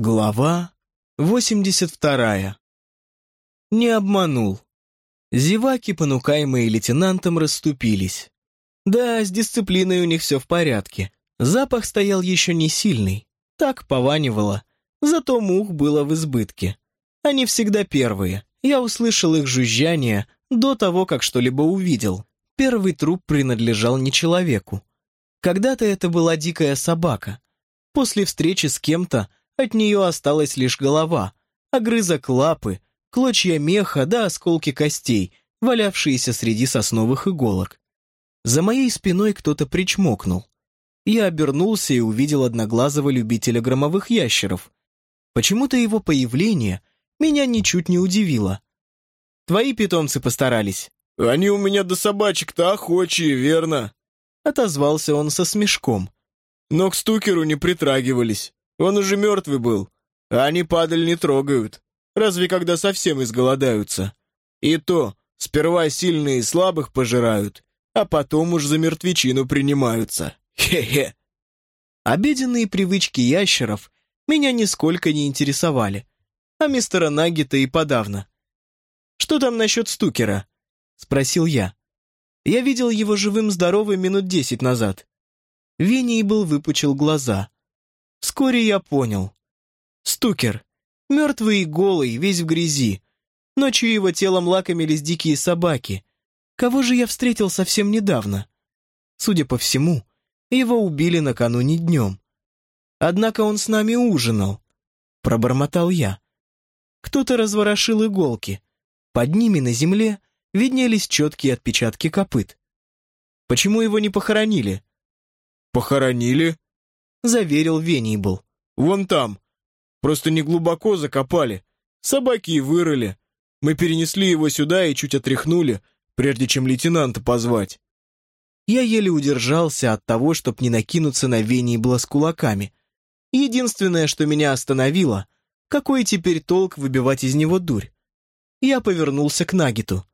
Глава 82. Не обманул. Зеваки, понукаемые лейтенантом, расступились. Да, с дисциплиной у них все в порядке. Запах стоял еще не сильный. Так пованивало. Зато мух было в избытке. Они всегда первые. Я услышал их жужжание до того, как что-либо увидел. Первый труп принадлежал не человеку. Когда-то это была дикая собака. После встречи с кем-то от нее осталась лишь голова, огрызок лапы, клочья меха да осколки костей, валявшиеся среди сосновых иголок. За моей спиной кто-то причмокнул. Я обернулся и увидел одноглазого любителя громовых ящеров. Почему-то его появление меня ничуть не удивило. Твои питомцы постарались. «Они у меня до собачек-то охочие, верно?» Отозвался он со смешком. «Но к стукеру не притрагивались. Он уже мертвый был, а они падаль не трогают, разве когда совсем изголодаются. И то, сперва сильные и слабых пожирают, а потом уж за мертвечину принимаются. Хе-хе. Обеденные привычки ящеров меня нисколько не интересовали, а мистера Наггета и подавно. «Что там насчет стукера?» — спросил я. Я видел его живым-здоровым минут десять назад. Винни был выпучил глаза. Вскоре я понял. Стукер. Мертвый и голый, весь в грязи. Ночью его телом лакомились дикие собаки. Кого же я встретил совсем недавно? Судя по всему, его убили накануне днем. Однако он с нами ужинал. Пробормотал я. Кто-то разворошил иголки. Под ними на земле виднелись четкие отпечатки копыт. Почему его не похоронили? «Похоронили?» — заверил Венейбл. «Вон там. Просто не глубоко закопали. Собаки и вырыли. Мы перенесли его сюда и чуть отряхнули, прежде чем лейтенанта позвать». Я еле удержался от того, чтобы не накинуться на Венейбла с кулаками. Единственное, что меня остановило, какой теперь толк выбивать из него дурь? Я повернулся к Нагиту.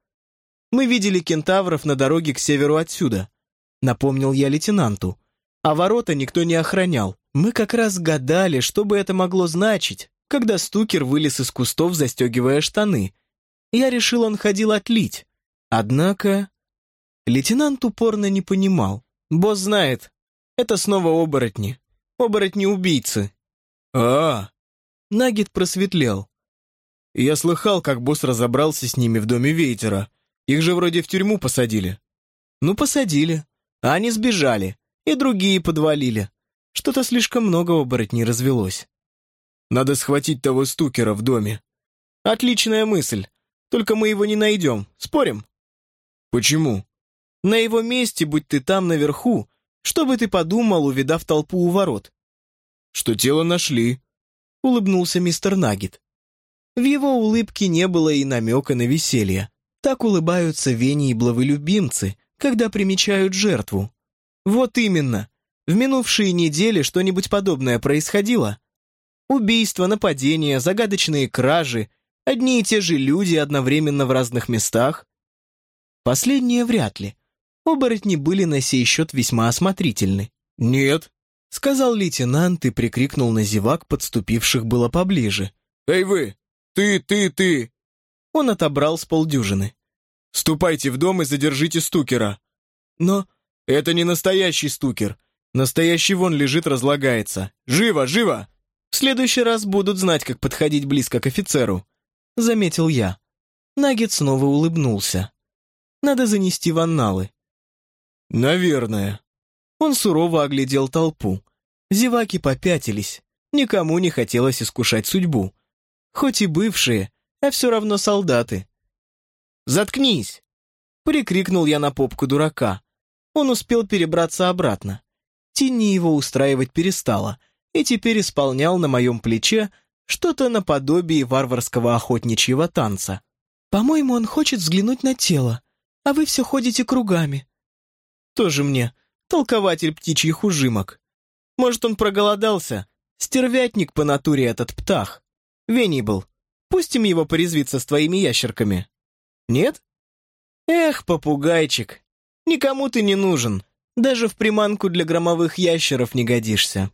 «Мы видели кентавров на дороге к северу отсюда», — напомнил я лейтенанту а ворота никто не охранял. Мы как раз гадали, что бы это могло значить, когда стукер вылез из кустов, застегивая штаны. Я решил, он ходил отлить. Однако... Лейтенант упорно не понимал. Босс знает, это снова оборотни. Оборотни-убийцы. а, -а, -а. Нагид просветлел. Я слыхал, как босс разобрался с ними в доме Вейтера. Их же вроде в тюрьму посадили. Ну, посадили. А они сбежали и другие подвалили. Что-то слишком много оборотней развелось. Надо схватить того стукера в доме. Отличная мысль. Только мы его не найдем. Спорим? Почему? На его месте, будь ты там наверху, что бы ты подумал, увидав толпу у ворот? Что тело нашли. Улыбнулся мистер Наггет. В его улыбке не было и намека на веселье. Так улыбаются Вени и Блавы любимцы, когда примечают жертву. Вот именно. В минувшие недели что-нибудь подобное происходило? Убийства, нападения, загадочные кражи, одни и те же люди одновременно в разных местах? Последнее вряд ли. Оборотни были на сей счет весьма осмотрительны. «Нет», — сказал лейтенант и прикрикнул на зевак, подступивших было поближе. «Эй вы! Ты, ты, ты!» Он отобрал с полдюжины. «Ступайте в дом и задержите стукера». «Но «Это не настоящий стукер. Настоящий вон лежит, разлагается. Живо, живо!» «В следующий раз будут знать, как подходить близко к офицеру», — заметил я. Нагет снова улыбнулся. «Надо занести в анналы». «Наверное». Он сурово оглядел толпу. Зеваки попятились. Никому не хотелось искушать судьбу. Хоть и бывшие, а все равно солдаты. «Заткнись!» — прикрикнул я на попку дурака. Он успел перебраться обратно. Тинни его устраивать перестала, и теперь исполнял на моем плече что-то наподобие варварского охотничьего танца. «По-моему, он хочет взглянуть на тело, а вы все ходите кругами». «Тоже мне, толкователь птичьих ужимок. Может, он проголодался? Стервятник по натуре этот птах. Венибл, пустим его порезвиться с твоими ящерками. Нет? Эх, попугайчик, Никому ты не нужен. Даже в приманку для громовых ящеров не годишься.